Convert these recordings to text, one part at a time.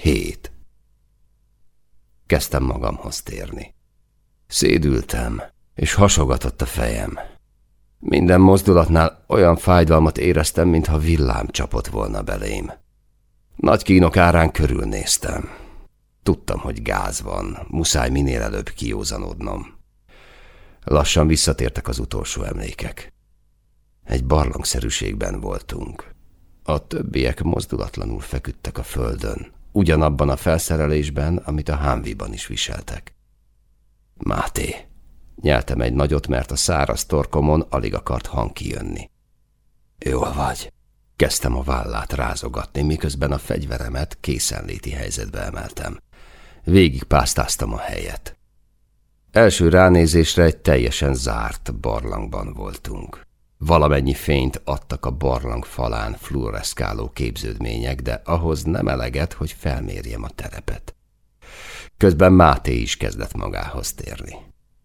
Hét. Kezdtem magamhoz térni. Szédültem, és hasogatott a fejem. Minden mozdulatnál olyan fájdalmat éreztem, mintha villám csapott volna belém. Nagy kínok árán körülnéztem. Tudtam, hogy gáz van, muszáj minél előbb kiózanodnom. Lassan visszatértek az utolsó emlékek. Egy barlangszerűségben voltunk. A többiek mozdulatlanul feküdtek a földön, ugyanabban a felszerelésben, amit a hámviban is viseltek. Máté, nyeltem egy nagyot, mert a száraz torkomon alig akart hang kijönni. Jól vagy, kezdtem a vállát rázogatni, miközben a fegyveremet készenléti helyzetbe emeltem. Végig pásztáztam a helyet. Első ránézésre egy teljesen zárt barlangban voltunk. Valamennyi fényt adtak a barlang falán fluoreszkáló képződmények, de ahhoz nem eleget, hogy felmérjem a terepet. Közben Máté is kezdett magához térni.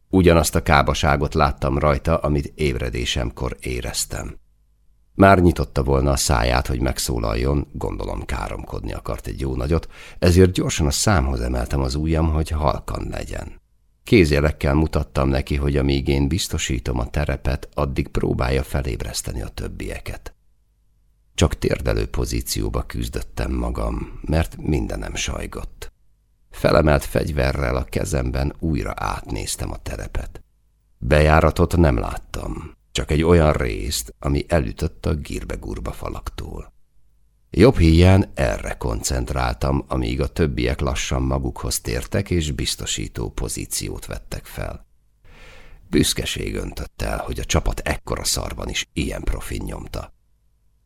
Ugyanazt a kábaságot láttam rajta, amit ébredésemkor éreztem. Már nyitotta volna a száját, hogy megszólaljon, gondolom káromkodni akart egy jó nagyot, ezért gyorsan a számhoz emeltem az ujjam, hogy halkan legyen. Kézjelekkel mutattam neki, hogy amíg én biztosítom a terepet, addig próbálja felébreszteni a többieket. Csak térdelő pozícióba küzdöttem magam, mert mindenem sajgott. Felemelt fegyverrel a kezemben újra átnéztem a terepet. Bejáratot nem láttam, csak egy olyan részt, ami elütött a gírbe-gurba falaktól. Jobb híján erre koncentráltam, amíg a többiek lassan magukhoz tértek és biztosító pozíciót vettek fel. Büszkeség öntött el, hogy a csapat ekkora szarban is ilyen profin nyomta.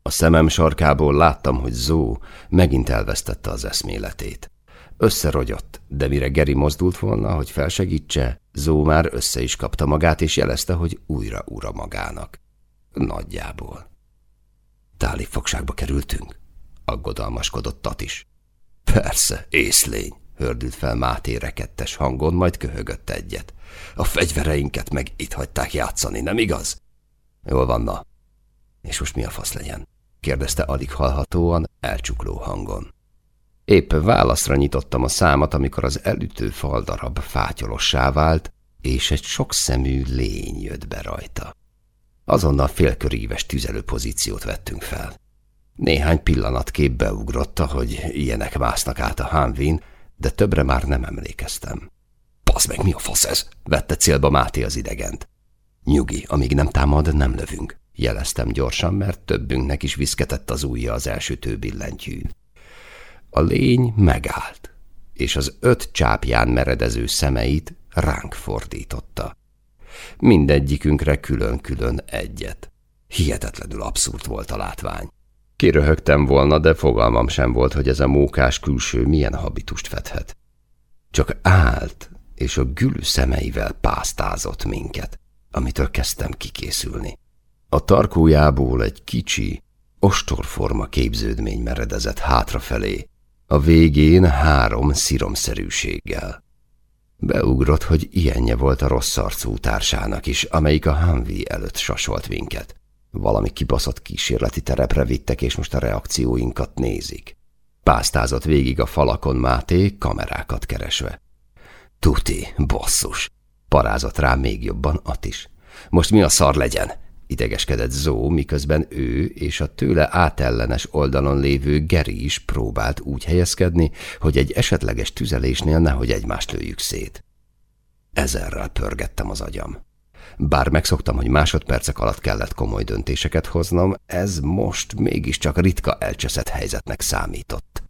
A szemem sarkából láttam, hogy Zó megint elvesztette az eszméletét. Összerogyott, de mire Geri mozdult volna, hogy felsegítse, Zó már össze is kapta magát, és jelezte, hogy újra ura magának. Nagyjából. Táli fogságba kerültünk? Aggodalmaskodott Tat is. Persze, észlény, hördült fel Máté rekettes hangon, majd köhögött egyet. A fegyvereinket meg itt hagyták játszani, nem igaz? Jól van, na. És most mi a fasz legyen? kérdezte alig hallhatóan, elcsukló hangon. Épp válaszra nyitottam a számat, amikor az elütő faldarab fátyolossá vált, és egy sokszemű lény jött be rajta. Azonnal félköríves tüzelő pozíciót vettünk fel. Néhány pillanatkép beugrotta, hogy ilyenek másznak át a hánvin, de többre már nem emlékeztem. Pasz meg, mi a fasz ez? Vette célba Máté az idegent. Nyugi, amíg nem támad, nem lövünk, jeleztem gyorsan, mert többünknek is viszketett az ujja az első billentyűn. A lény megállt, és az öt csápján meredező szemeit ránk fordította. Mindegyikünkre külön-külön egyet. Hihetetlenül abszurd volt a látvány. Kiröhögtem volna, de fogalmam sem volt, hogy ez a mókás külső milyen habitust fedhet. Csak állt, és a gülű szemeivel pásztázott minket, amitől kezdtem kikészülni. A tarkójából egy kicsi, ostorforma képződmény meredezett hátrafelé, a végén három sziromszerűséggel. Beugrott, hogy ilyenje volt a rossz arcú társának is, amelyik a Humvee előtt sasolt minket. Valami kibaszott kísérleti terepre vittek, és most a reakcióinkat nézik. Pásztázott végig a falakon Máté, kamerákat keresve. Tuti, bosszus! Parázott rá még jobban At is. Most mi a szar legyen? Idegeskedett Zó, miközben ő és a tőle átellenes oldalon lévő Geri is próbált úgy helyezkedni, hogy egy esetleges tüzelésnél nehogy egymást lőjük szét. Ezerrel pörgettem az agyam. Bár megszoktam, hogy másodpercek alatt kellett komoly döntéseket hoznom, ez most mégiscsak ritka elcseszett helyzetnek számított.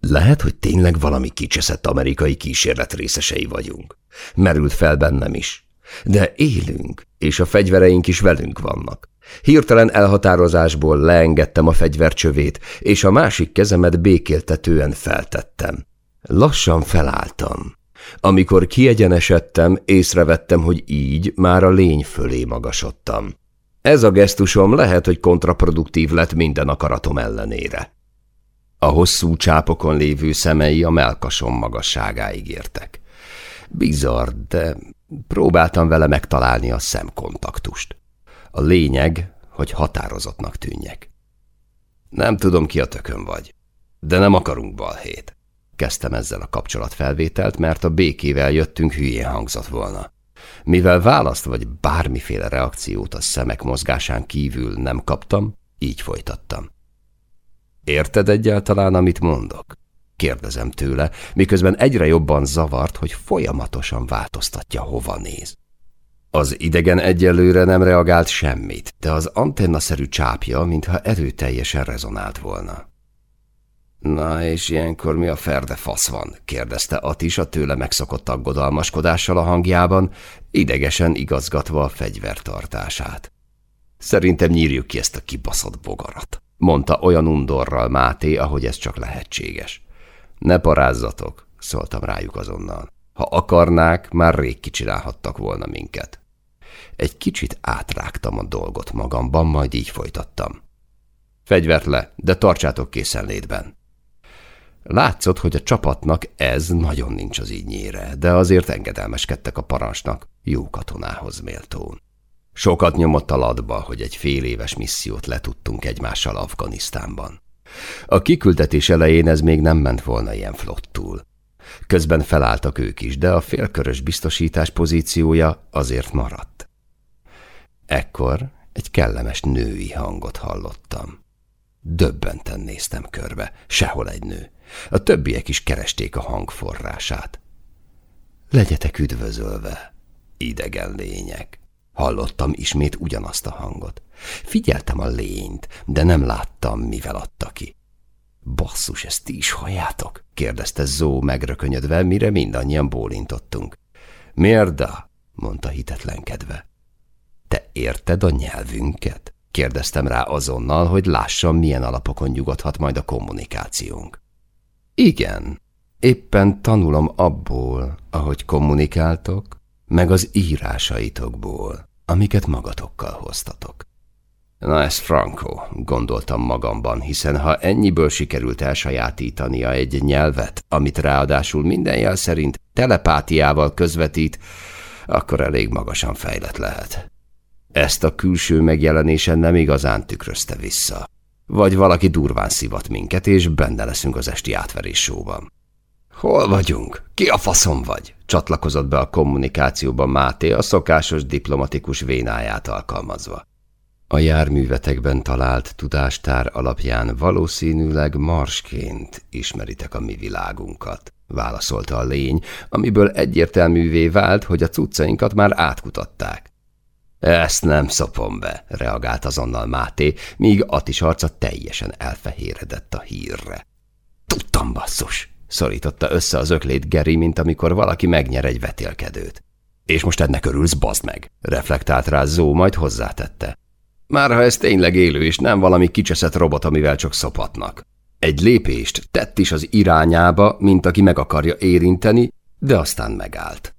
Lehet, hogy tényleg valami kicseszett amerikai kísérlet részesei vagyunk. Merült fel bennem is. De élünk, és a fegyvereink is velünk vannak. Hirtelen elhatározásból leengedtem a fegyvercsövét, és a másik kezemet békéltetően feltettem. Lassan felálltam. Amikor kiegyenesedtem, észrevettem, hogy így már a lény fölé magasodtam. Ez a gesztusom lehet, hogy kontraproduktív lett minden akaratom ellenére. A hosszú csápokon lévő szemei a melkasom magasságáig értek. Bizarr, de próbáltam vele megtalálni a szemkontaktust. A lényeg, hogy határozottnak tűnjek. Nem tudom, ki a tökön vagy, de nem akarunk balhét. Kezdtem ezzel a kapcsolatfelvételt, mert a békével jöttünk hülyén hangzott volna. Mivel választ vagy bármiféle reakciót a szemek mozgásán kívül nem kaptam, így folytattam. Érted egyáltalán, amit mondok? Kérdezem tőle, miközben egyre jobban zavart, hogy folyamatosan változtatja, hova néz. Az idegen egyelőre nem reagált semmit, de az antennaszerű csápja, mintha erőteljesen rezonált volna. Na, és ilyenkor mi a ferde fasz van? kérdezte Atis a tőle megszokott aggodalmaskodással a hangjában, idegesen igazgatva a fegyvertartását. Szerintem nyírjuk ki ezt a kibaszott bogarat, mondta olyan undorral Máté, ahogy ez csak lehetséges. Ne parázzatok, szóltam rájuk azonnal. Ha akarnák, már rég kicsinálhattak volna minket. Egy kicsit átrágtam a dolgot magamban, majd így folytattam. Fegyvert le, de tartsátok készenlétben. Látszott, hogy a csapatnak ez nagyon nincs az ígynyére, de azért engedelmeskedtek a parancsnak, jó katonához méltón. Sokat nyomott a ladba, hogy egy fél éves missziót letudtunk egymással Afganisztánban. A kiküldetés elején ez még nem ment volna ilyen flottul. Közben felálltak ők is, de a félkörös biztosítás pozíciója azért maradt. Ekkor egy kellemes női hangot hallottam. Döbbenten néztem körbe, sehol egy nő. A többiek is keresték a hang forrását. Legyetek üdvözölve, idegen lények. Hallottam ismét ugyanazt a hangot. Figyeltem a lényt, de nem láttam, mivel adta ki. Basszus, ezt ti is halljátok? kérdezte Zó megrökönyödve, mire mindannyian bólintottunk. Mérda? mondta hitetlenkedve. Te érted a nyelvünket? kérdeztem rá azonnal, hogy lássam, milyen alapokon nyugodhat majd a kommunikációnk. Igen, éppen tanulom abból, ahogy kommunikáltok, meg az írásaitokból, amiket magatokkal hoztatok. Na ez Franco, gondoltam magamban, hiszen ha ennyiből sikerült elsajátítania egy nyelvet, amit ráadásul minden jel szerint telepátiával közvetít, akkor elég magasan fejlett lehet. Ezt a külső megjelenésen nem igazán tükrözte vissza. Vagy valaki durván szivat minket, és benne leszünk az esti átverés sóban. Hol vagyunk? Ki a faszom vagy? Csatlakozott be a kommunikációban Máté a szokásos diplomatikus vénáját alkalmazva. A járművetekben talált tudástár alapján valószínűleg marsként ismeritek a mi világunkat, válaszolta a lény, amiből egyértelművé vált, hogy a cuccainkat már átkutatták. Ezt nem szopom be, reagált azonnal Máté, míg Atis arca teljesen elfehéredett a hírre. Tudtam, basszus, szorította össze az öklét Geri, mint amikor valaki megnyer egy vetélkedőt. És most ennek örülsz, bazd meg, reflektált rá Zó, majd hozzátette. Már ha ez tényleg élő, és nem valami kicseszett robot, amivel csak szopatnak. Egy lépést tett is az irányába, mint aki meg akarja érinteni, de aztán megállt.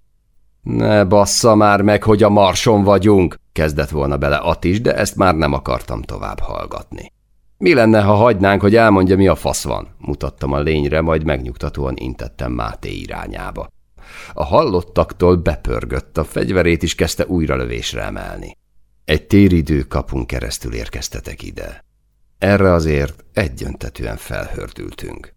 Ne bassza már meg, hogy a marson vagyunk, kezdett volna bele Atis, de ezt már nem akartam tovább hallgatni. Mi lenne, ha hagynánk, hogy elmondja, mi a fasz van? Mutattam a lényre, majd megnyugtatóan intettem Máté irányába. A hallottaktól bepörgött, a fegyverét is kezdte újra lövésre emelni. Egy téridő kapunk keresztül érkeztetek ide. Erre azért egyöntetően felhördültünk.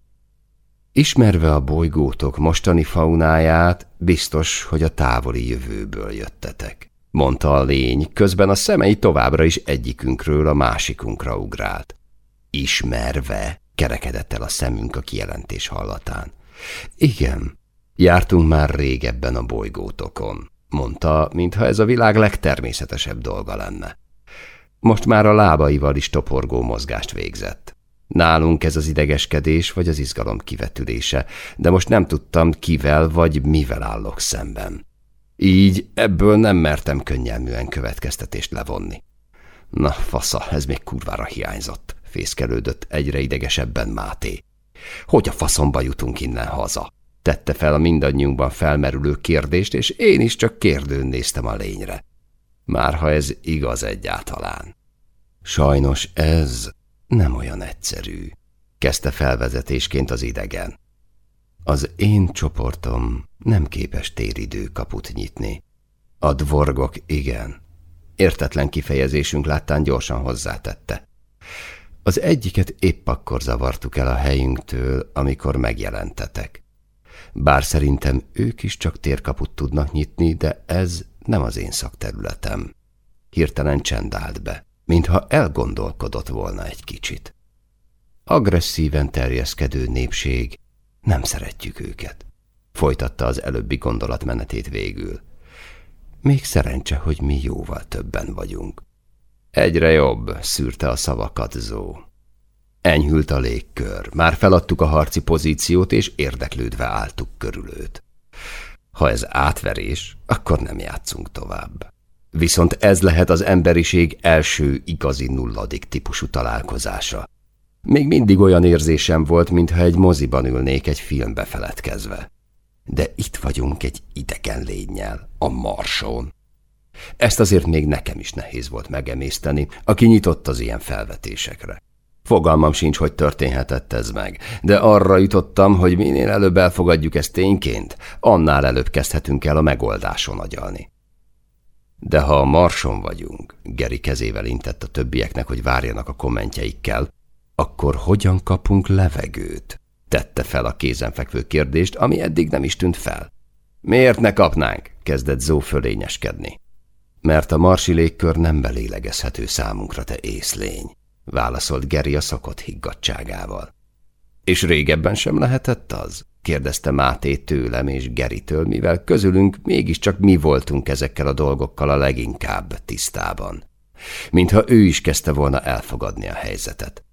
Ismerve a bolygótok mostani faunáját, biztos, hogy a távoli jövőből jöttetek, mondta a lény, közben a szemei továbbra is egyikünkről a másikunkra ugrált. Ismerve, kerekedett el a szemünk a kijelentés hallatán. Igen, jártunk már régebben a bolygótokon mondta, mintha ez a világ legtermészetesebb dolga lenne. Most már a lábaival is toporgó mozgást végzett. Nálunk ez az idegeskedés vagy az izgalom kivetülése, de most nem tudtam, kivel vagy mivel állok szemben. Így ebből nem mertem könnyelműen következtetést levonni. Na, fasza, ez még kurvára hiányzott, fészkelődött egyre idegesebben Máté. Hogy a faszomba jutunk innen haza? tette fel a mindannyiunkban felmerülő kérdést, és én is csak kérdőn néztem a lényre. Már ha ez igaz egyáltalán. Sajnos ez nem olyan egyszerű, kezdte felvezetésként az idegen. Az én csoportom nem képes téridő kaput nyitni. A dvorgok igen. Értetlen kifejezésünk láttán gyorsan hozzátette. Az egyiket épp akkor zavartuk el a helyünktől, amikor megjelentetek. Bár szerintem ők is csak térkaput tudnak nyitni, de ez nem az én szakterületem. Hirtelen csend állt be, mintha elgondolkodott volna egy kicsit. Agresszíven terjeszkedő népség, nem szeretjük őket. Folytatta az előbbi gondolatmenetét végül. Még szerencse, hogy mi jóval többen vagyunk. Egyre jobb, szűrte a szavakat Zó. Enyhült a légkör, már feladtuk a harci pozíciót, és érdeklődve álltuk körül. Ha ez átverés, akkor nem játszunk tovább. Viszont ez lehet az emberiség első igazi nulladik típusú találkozása. Még mindig olyan érzésem volt, mintha egy moziban ülnék egy filmbe feledkezve. De itt vagyunk egy idegen lényel, a Marson. Ezt azért még nekem is nehéz volt megemészteni, aki nyitott az ilyen felvetésekre. Fogalmam sincs, hogy történhetett ez meg, de arra jutottam, hogy minél előbb elfogadjuk ezt tényként, annál előbb kezdhetünk el a megoldáson agyalni. De ha a marson vagyunk, Geri kezével intett a többieknek, hogy várjanak a kommentjeikkel, akkor hogyan kapunk levegőt? Tette fel a kézenfekvő kérdést, ami eddig nem is tűnt fel. Miért ne kapnánk? kezdett Zó fölényeskedni. Mert a marsi légkör nem belélegezhető számunkra, te észlény, válaszolt Geri a szokott higgadságával. És régebben sem lehetett az? Kérdezte Máté tőlem és Geritől, mivel közülünk mégiscsak mi voltunk ezekkel a dolgokkal a leginkább tisztában. Mintha ő is kezdte volna elfogadni a helyzetet.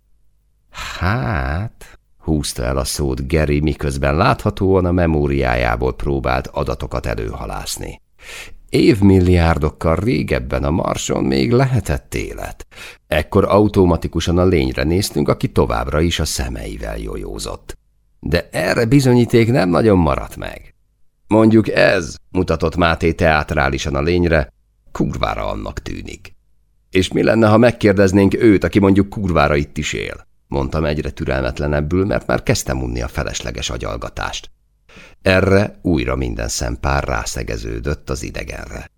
Hát, húzta el a szót Geri, miközben láthatóan a memóriájából próbált adatokat előhalászni. Évmilliárdokkal régebben a Marson még lehetett élet. Ekkor automatikusan a lényre néztünk, aki továbbra is a szemeivel jojózott. De erre bizonyíték nem nagyon maradt meg. Mondjuk ez, mutatott Máté teátrálisan a lényre, kurvára annak tűnik. És mi lenne, ha megkérdeznénk őt, aki mondjuk kurvára itt is él? mondtam egyre türelmetlenebbül, mert már kezdtem unni a felesleges agyalgatást. Erre újra minden szempár rászegeződött az idegenre.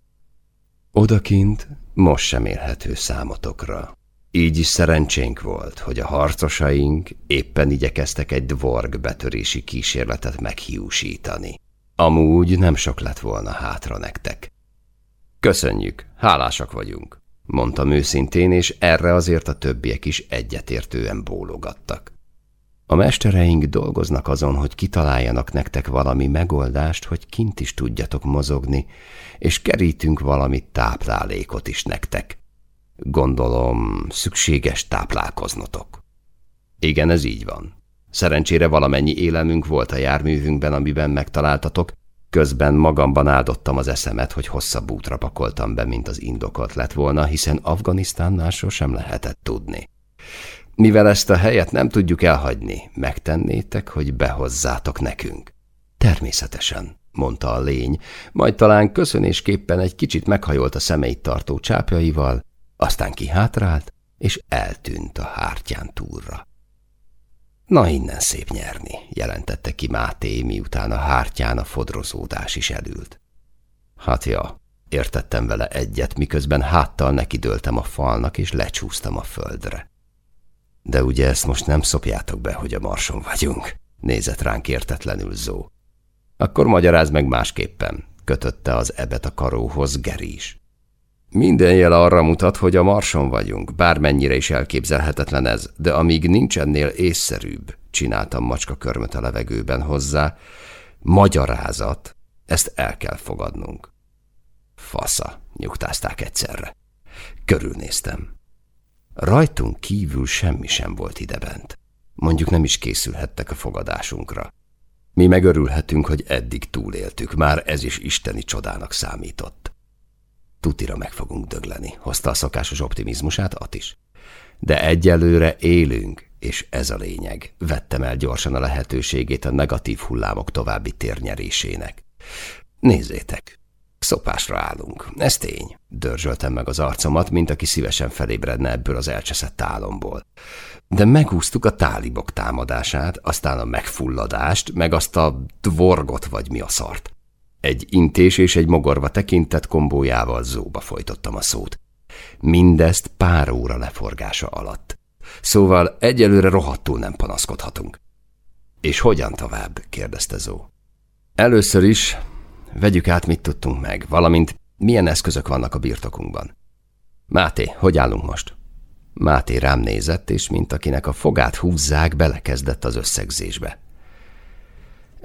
Odakint most sem élhető számotokra. Így is szerencsénk volt, hogy a harcosaink éppen igyekeztek egy dvorg betörési kísérletet meghiúsítani. Amúgy nem sok lett volna hátra nektek. Köszönjük, hálásak vagyunk mondtam őszintén, és erre azért a többiek is egyetértően bólogattak. A mestereink dolgoznak azon, hogy kitaláljanak nektek valami megoldást, hogy kint is tudjatok mozogni, és kerítünk valami táplálékot is nektek. Gondolom, szükséges táplálkoznotok. Igen, ez így van. Szerencsére valamennyi élelmünk volt a járművünkben, amiben megtaláltatok, Közben magamban áldottam az eszemet, hogy hosszabb útra pakoltam be, mint az indokolt lett volna, hiszen Afganisztánnál sosem lehetett tudni. Mivel ezt a helyet nem tudjuk elhagyni, megtennétek, hogy behozzátok nekünk. Természetesen, mondta a lény, majd talán köszönésképpen egy kicsit meghajolt a szemeit tartó csápjaival, aztán kihátrált, és eltűnt a hártyán túlra. Na innen szép nyerni, jelentette ki Máté, miután a hártyán a fodrozódás is elült. Hát ja, értettem vele egyet, miközben háttal nekidőltem a falnak, és lecsúsztam a földre. De ugye ezt most nem szopjátok be, hogy a marson vagyunk, nézett ránk értetlenül Zó. Akkor magyaráz meg másképpen, kötötte az ebet a karóhoz Geri is. Minden jel arra mutat, hogy a marson vagyunk, bármennyire is elképzelhetetlen ez, de amíg nincs ennél észszerűbb, csináltam macska körmöt a levegőben hozzá, magyarázat, ezt el kell fogadnunk. Fasza, nyugtázták egyszerre. Körülnéztem. Rajtunk kívül semmi sem volt idebent. Mondjuk nem is készülhettek a fogadásunkra. Mi megörülhetünk, hogy eddig túléltük, már ez is isteni csodának számított. Tutira meg fogunk dögleni, hozta a szokásos optimizmusát At is. De egyelőre élünk, és ez a lényeg. Vettem el gyorsan a lehetőségét a negatív hullámok további térnyerésének. Nézzétek, szopásra állunk, ez tény. Dörzsöltem meg az arcomat, mint aki szívesen felébredne ebből az elcseszett álomból. De megúsztuk a tálibok támadását, aztán a megfulladást, meg azt a dvorgot vagy mi a szart. Egy intés és egy mogorva tekintett kombójával zóba folytottam a szót. Mindezt pár óra leforgása alatt. Szóval egyelőre rohadtul nem panaszkodhatunk. És hogyan tovább? kérdezte Zó. Először is vegyük át, mit tudtunk meg, valamint milyen eszközök vannak a birtokunkban. Máté, hogy állunk most? Máté rám nézett, és mint akinek a fogát húzzák, belekezdett az összegzésbe.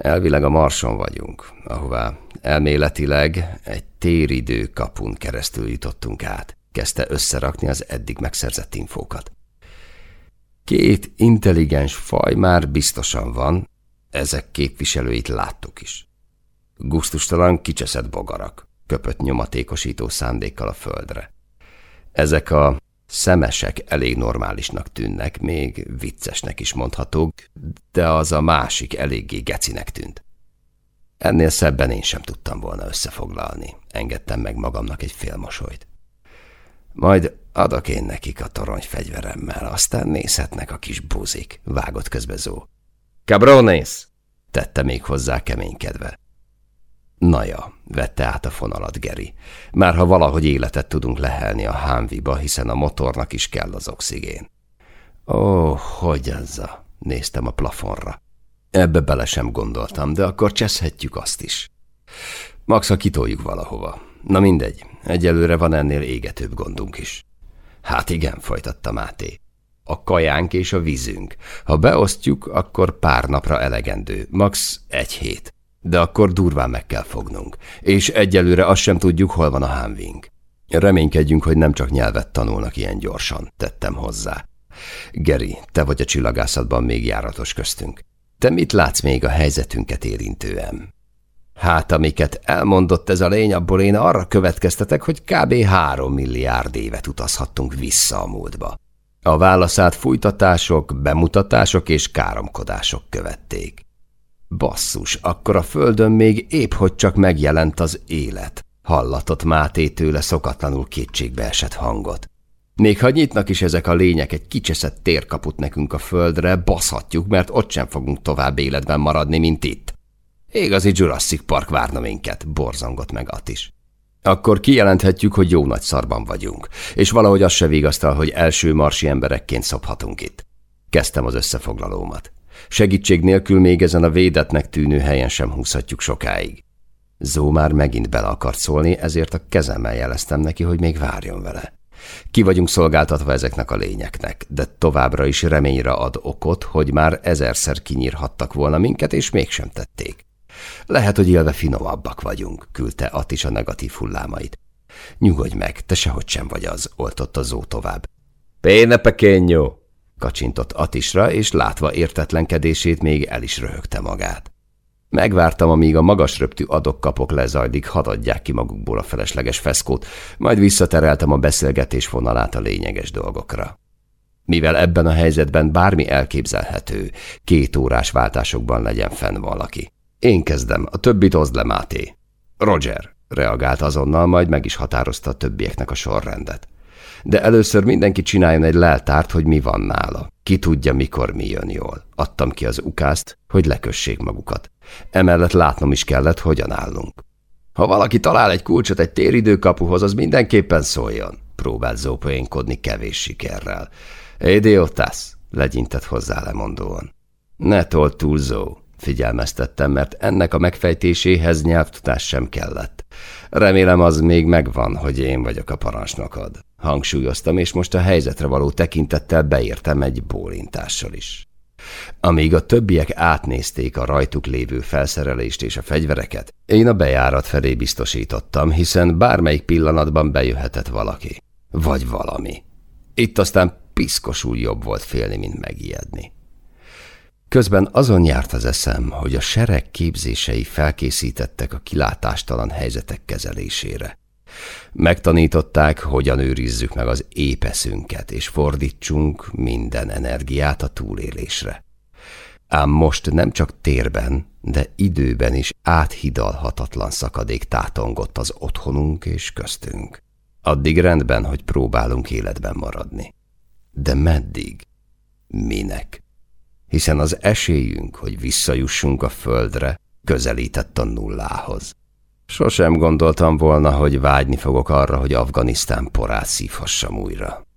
Elvileg a Marson vagyunk, ahová elméletileg egy téridő kapun keresztül jutottunk át. Kezdte összerakni az eddig megszerzett infókat. Két intelligens faj már biztosan van, ezek képviselőit láttuk is. Gusztustalan kicseszett bogarak, köpött nyomatékosító szándékkal a földre. Ezek a szemesek elég normálisnak tűnnek, még viccesnek is mondhatók, de az a másik eléggé gecinek tűnt. Ennél szebben én sem tudtam volna összefoglalni. Engedtem meg magamnak egy félmosolyt. Majd adok én nekik a torony fegyveremmel, aztán nézhetnek a kis buzik, vágott közbe Zó. Cabrones! tette még hozzá keménykedve. Naja, vette át a fonalat Geri. Már ha valahogy életet tudunk lehelni a hámviba, hiszen a motornak is kell az oxigén. Ó, hogy a? Néztem a plafonra. Ebbe bele sem gondoltam, de akkor cseszhetjük azt is. Max, ha kitoljuk valahova. Na mindegy, egyelőre van ennél égetőbb gondunk is. Hát igen, folytatta Máté. A kajánk és a vízünk. Ha beosztjuk, akkor pár napra elegendő, max. egy hét. De akkor durván meg kell fognunk, és egyelőre azt sem tudjuk, hol van a hámvink. Reménykedjünk, hogy nem csak nyelvet tanulnak ilyen gyorsan, tettem hozzá. Geri, te vagy a csillagászatban még járatos köztünk. Te mit látsz még a helyzetünket érintően? Hát, amiket elmondott ez a lény, abból én arra következtetek, hogy kb. három milliárd évet utazhattunk vissza a múltba. A válaszát fújtatások, bemutatások és káromkodások követték. Basszus, akkor a földön még épp hogy csak megjelent az élet. Hallatott Máté tőle szokatlanul kétségbe esett hangot. Még ha nyitnak is ezek a lények egy kicseszett térkaput nekünk a földre, baszhatjuk, mert ott sem fogunk tovább életben maradni, mint itt. Igazi Jurassic Park várna minket, borzongott meg is. Akkor kijelenthetjük, hogy jó nagy szarban vagyunk, és valahogy az se vigasztal, hogy első marsi emberekként szophatunk itt. Kezdtem az összefoglalómat. Segítség nélkül még ezen a védetnek tűnő helyen sem húzhatjuk sokáig. Zó már megint bele akart szólni, ezért a kezemmel jeleztem neki, hogy még várjon vele. Ki vagyunk szolgáltatva ezeknek a lényeknek, de továbbra is reményre ad okot, hogy már ezerszer kinyírhattak volna minket, és mégsem tették. Lehet, hogy élve finomabbak vagyunk, küldte Attis a negatív hullámait. Nyugodj meg, te sehogy sem vagy az, oltotta Zó tovább. Péne pequeño! Kacsintott Atisra, és látva értetlenkedését még el is röhögte magát. Megvártam, amíg a magas röptű adok-kapok lezajlik, hadd adják ki magukból a felesleges feszkót, majd visszatereltem a beszélgetés vonalát a lényeges dolgokra. Mivel ebben a helyzetben bármi elképzelhető, két órás váltásokban legyen fenn valaki. Én kezdem, a többit oszd le, Máté. Roger, reagált azonnal, majd meg is határozta a többieknek a sorrendet. De először mindenki csináljon egy leltárt, hogy mi van nála. Ki tudja, mikor mi jön jól. Adtam ki az ukázt, hogy lekössék magukat. Emellett látnom is kellett, hogyan állunk. Ha valaki talál egy kulcsot egy téridőkapuhoz, az mindenképpen szóljon. Próbált zópoénkodni kevés sikerrel. Édiotász, legyintett hozzá lemondóan. Ne tolt túl, figyelmeztettem, mert ennek a megfejtéséhez nyelvtudás sem kellett. Remélem az még megvan, hogy én vagyok a parancsnokod. Hangsúlyoztam, és most a helyzetre való tekintettel beértem egy bólintással is. Amíg a többiek átnézték a rajtuk lévő felszerelést és a fegyvereket, én a bejárat felé biztosítottam, hiszen bármelyik pillanatban bejöhetett valaki. Vagy valami. Itt aztán piszkosul jobb volt félni, mint megijedni. Közben azon járt az eszem, hogy a sereg képzései felkészítettek a kilátástalan helyzetek kezelésére. Megtanították, hogyan őrizzük meg az épeszünket, és fordítsunk minden energiát a túlélésre. Ám most nem csak térben, de időben is áthidalhatatlan szakadék tátongott az otthonunk és köztünk. Addig rendben, hogy próbálunk életben maradni. De meddig? Minek? Hiszen az esélyünk, hogy visszajussunk a földre, közelített a nullához. Sosem gondoltam volna, hogy vágyni fogok arra, hogy Afganisztán porát szívhassam újra.